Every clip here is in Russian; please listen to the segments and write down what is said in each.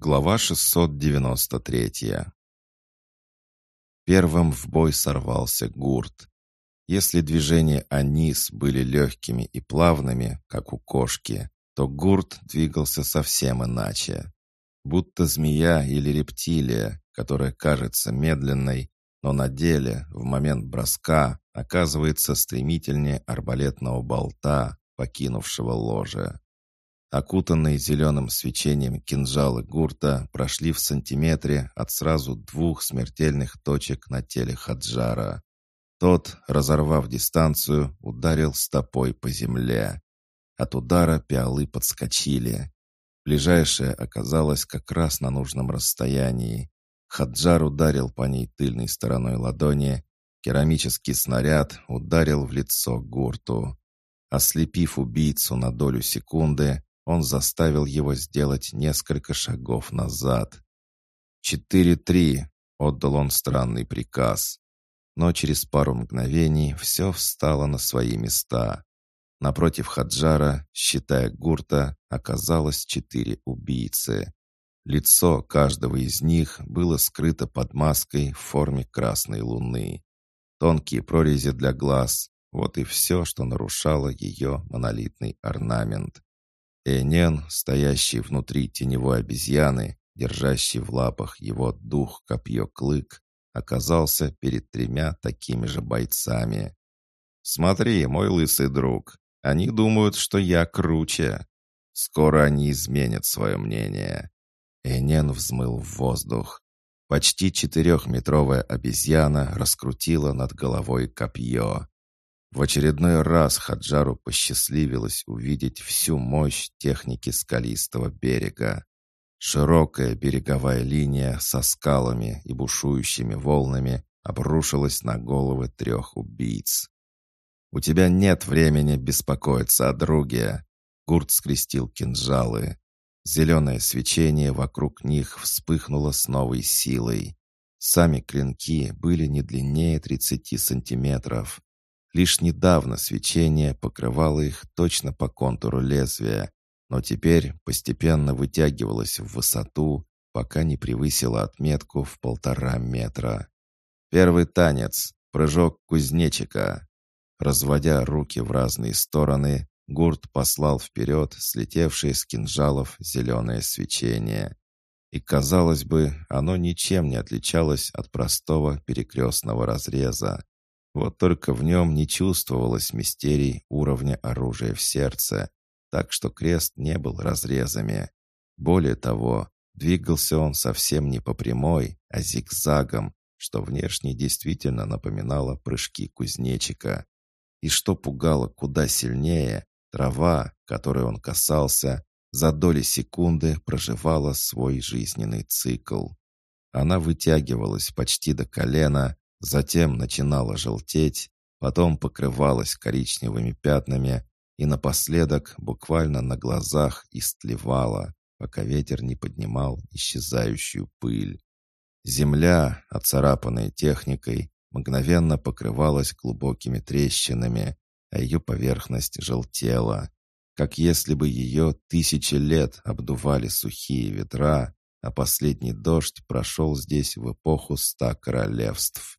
Глава 693 Первым в бой сорвался гурт. Если движения Анис были легкими и плавными, как у кошки, то гурт двигался совсем иначе. Будто змея или рептилия, которая кажется медленной, но на деле, в момент броска, оказывается стремительнее арбалетного болта, покинувшего ложе. Окутанные зеленым свечением кинжалы гурта прошли в сантиметре от сразу двух смертельных точек на теле Хаджара. Тот, разорвав дистанцию, ударил стопой по земле. От удара пиалы подскочили. Ближайшая оказалась как раз на нужном расстоянии. Хаджар ударил по ней тыльной стороной ладони. Керамический снаряд ударил в лицо гурту. Ослепив убийцу на долю секунды, он заставил его сделать несколько шагов назад. «Четыре-три!» — отдал он странный приказ. Но через пару мгновений все встало на свои места. Напротив Хаджара, считая гурта, оказалось четыре убийцы. Лицо каждого из них было скрыто под маской в форме красной луны. Тонкие прорези для глаз — вот и все, что нарушало ее монолитный орнамент. Энен, стоящий внутри теневой обезьяны, держащий в лапах его дух-копье-клык, оказался перед тремя такими же бойцами. «Смотри, мой лысый друг, они думают, что я круче. Скоро они изменят свое мнение». Энен взмыл в воздух. Почти четырехметровая обезьяна раскрутила над головой копье. В очередной раз Хаджару посчастливилось увидеть всю мощь техники скалистого берега. Широкая береговая линия со скалами и бушующими волнами обрушилась на головы трех убийц. «У тебя нет времени беспокоиться о друге!» Гурт скрестил кинжалы. Зеленое свечение вокруг них вспыхнуло с новой силой. Сами клинки были не длиннее 30 сантиметров. Лишь недавно свечение покрывало их точно по контуру лезвия, но теперь постепенно вытягивалось в высоту, пока не превысило отметку в полтора метра. Первый танец — прыжок кузнечика. Разводя руки в разные стороны, Гурт послал вперед слетевшее с кинжалов зеленое свечение. И, казалось бы, оно ничем не отличалось от простого перекрестного разреза. Вот только в нем не чувствовалось мистерий уровня оружия в сердце, так что крест не был разрезами. Более того, двигался он совсем не по прямой, а зигзагом, что внешне действительно напоминало прыжки кузнечика. И что пугало куда сильнее, трава, которой он касался, за доли секунды проживала свой жизненный цикл. Она вытягивалась почти до колена, затем начинала желтеть, потом покрывалась коричневыми пятнами и напоследок буквально на глазах истлевала, пока ветер не поднимал исчезающую пыль. Земля, оцарапанная техникой, мгновенно покрывалась глубокими трещинами, а ее поверхность желтела, как если бы ее тысячи лет обдували сухие ветра, а последний дождь прошел здесь в эпоху ста королевств.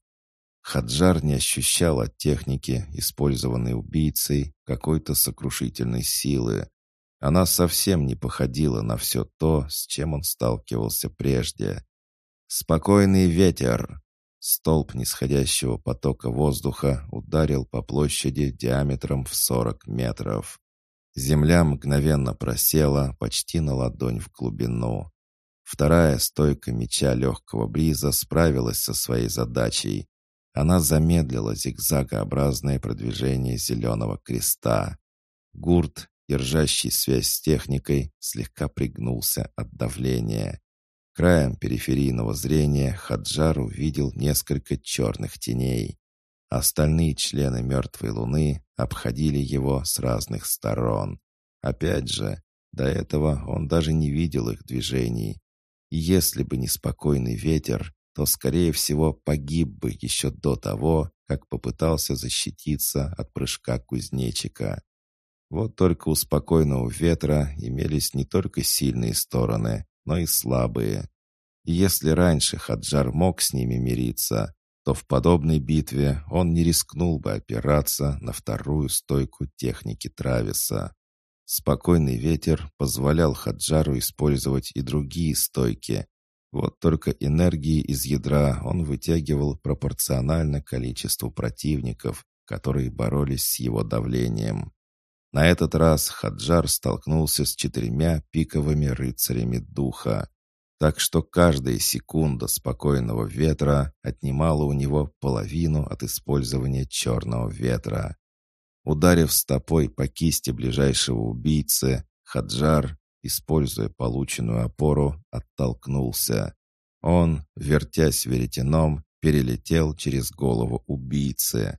Хаджар не ощущал от техники, использованной убийцей, какой-то сокрушительной силы. Она совсем не походила на все то, с чем он сталкивался прежде. «Спокойный ветер!» Столб нисходящего потока воздуха ударил по площади диаметром в 40 метров. Земля мгновенно просела почти на ладонь в глубину. Вторая стойка меча легкого бриза справилась со своей задачей. Она замедлила зигзагообразное продвижение зеленого креста. Гурт, держащий связь с техникой, слегка пригнулся от давления. Краем периферийного зрения Хаджар увидел несколько черных теней. Остальные члены мертвой луны обходили его с разных сторон. Опять же, до этого он даже не видел их движений. И если бы не спокойный ветер, то, скорее всего, погиб бы еще до того, как попытался защититься от прыжка кузнечика. Вот только у спокойного ветра имелись не только сильные стороны, но и слабые. И если раньше Хаджар мог с ними мириться, то в подобной битве он не рискнул бы опираться на вторую стойку техники Трависа. Спокойный ветер позволял Хаджару использовать и другие стойки. Вот только энергии из ядра он вытягивал пропорционально количеству противников, которые боролись с его давлением. На этот раз Хаджар столкнулся с четырьмя пиковыми рыцарями духа, так что каждая секунда спокойного ветра отнимала у него половину от использования черного ветра. Ударив стопой по кисти ближайшего убийцы, Хаджар, используя полученную опору, оттолкнулся. Он, вертясь веретеном, перелетел через голову убийцы.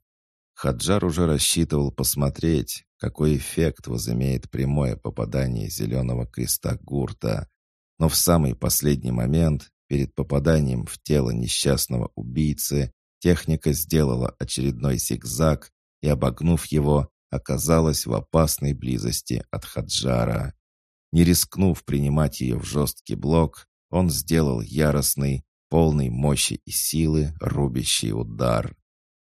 Хаджар уже рассчитывал посмотреть, какой эффект возымеет прямое попадание зеленого креста гурта. Но в самый последний момент, перед попаданием в тело несчастного убийцы, техника сделала очередной зигзаг и, обогнув его, оказалась в опасной близости от Хаджара. Не рискнув принимать ее в жесткий блок, он сделал яростный, полный мощи и силы рубящий удар.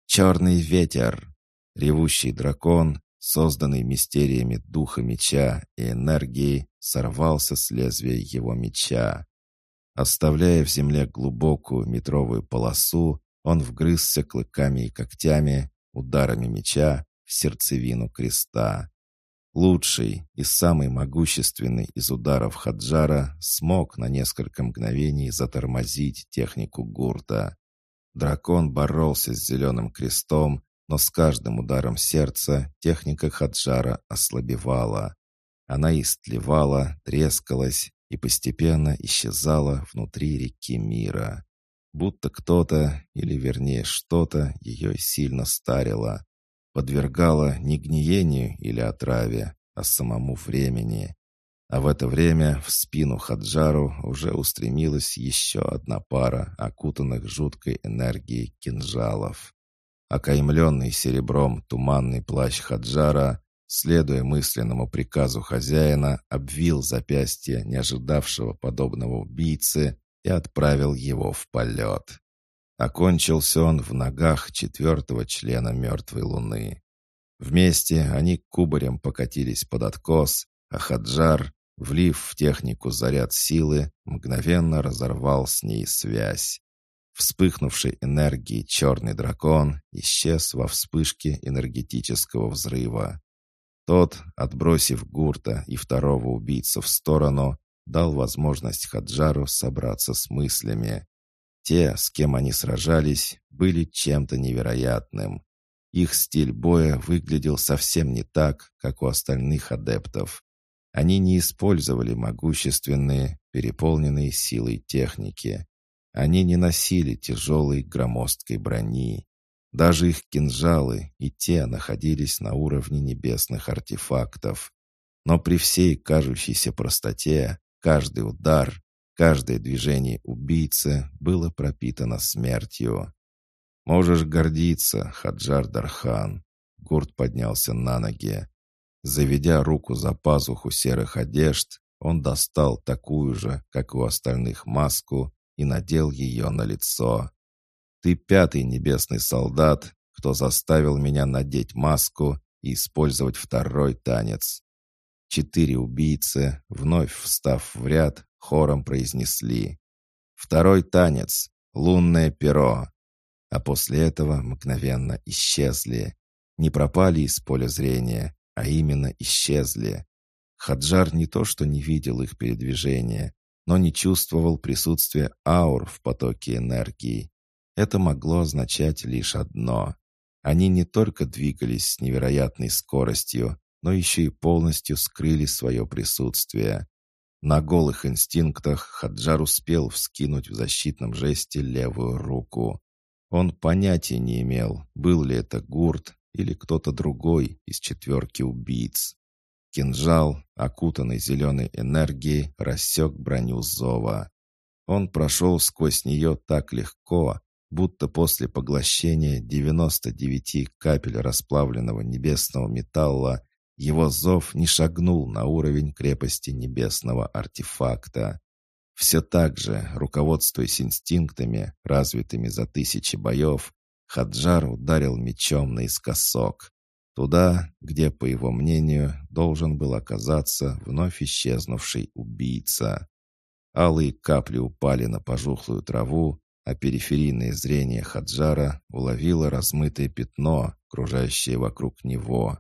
Черный ветер. Ревущий дракон, созданный мистериями духа меча и энергии, сорвался с лезвия его меча. Оставляя в земле глубокую метровую полосу, он вгрызся клыками и когтями, ударами меча в сердцевину креста. Лучший и самый могущественный из ударов Хаджара смог на несколько мгновений затормозить технику гурта. Дракон боролся с зеленым крестом, но с каждым ударом сердца техника Хаджара ослабевала. Она истлевала, трескалась и постепенно исчезала внутри реки мира. Будто кто-то, или вернее что-то, ее сильно старило. Подвергало не гниению или отраве, а самому времени. А в это время в спину Хаджару уже устремилась еще одна пара окутанных жуткой энергией кинжалов. Окаймленный серебром туманный плащ Хаджара, следуя мысленному приказу хозяина, обвил запястье неожидавшего подобного убийцы и отправил его в полет. Окончился он в ногах четвертого члена мертвой луны. Вместе они кубарем покатились под откос, а Хаджар, влив в технику заряд силы, мгновенно разорвал с ней связь. Вспыхнувший энергией черный дракон исчез во вспышке энергетического взрыва. Тот, отбросив гурта и второго убийцу в сторону, дал возможность Хаджару собраться с мыслями. Те, с кем они сражались, были чем-то невероятным. Их стиль боя выглядел совсем не так, как у остальных адептов. Они не использовали могущественные, переполненные силой техники. Они не носили тяжелой громоздкой брони. Даже их кинжалы и те находились на уровне небесных артефактов. Но при всей кажущейся простоте, каждый удар, каждое движение убийцы было пропитано смертью. «Можешь гордиться, Хаджар Дархан!» Гурт поднялся на ноги. Заведя руку за пазуху серых одежд, он достал такую же, как у остальных, маску и надел ее на лицо. «Ты пятый небесный солдат, кто заставил меня надеть маску и использовать второй танец». Четыре убийцы, вновь встав в ряд, хором произнесли «Второй танец, лунное перо». А после этого мгновенно исчезли. Не пропали из поля зрения, а именно исчезли. Хаджар не то что не видел их передвижения, но не чувствовал присутствия аур в потоке энергии. Это могло означать лишь одно. Они не только двигались с невероятной скоростью, но еще и полностью скрыли свое присутствие. На голых инстинктах Хаджар успел вскинуть в защитном жесте левую руку. Он понятия не имел, был ли это гурт или кто-то другой из четверки убийц. Кинжал, окутанный зеленой энергией, рассек броню Зова. Он прошел сквозь нее так легко, будто после поглощения 99 капель расплавленного небесного металла его зов не шагнул на уровень крепости небесного артефакта. Все так же, руководствуясь инстинктами, развитыми за тысячи боев, Хаджар ударил мечом наискосок. Туда, где, по его мнению, должен был оказаться вновь исчезнувший убийца. Алые капли упали на пожухлую траву, а периферийное зрение Хаджара уловило размытое пятно, кружащее вокруг него.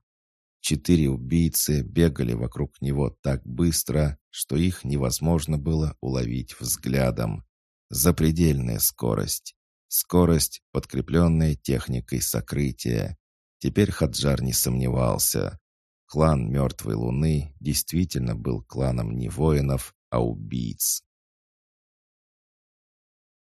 Четыре убийцы бегали вокруг него так быстро, что их невозможно было уловить взглядом. Запредельная скорость. Скорость, подкрепленная техникой сокрытия. Теперь Хаджар не сомневался. Клан Мертвой Луны действительно был кланом не воинов, а убийц.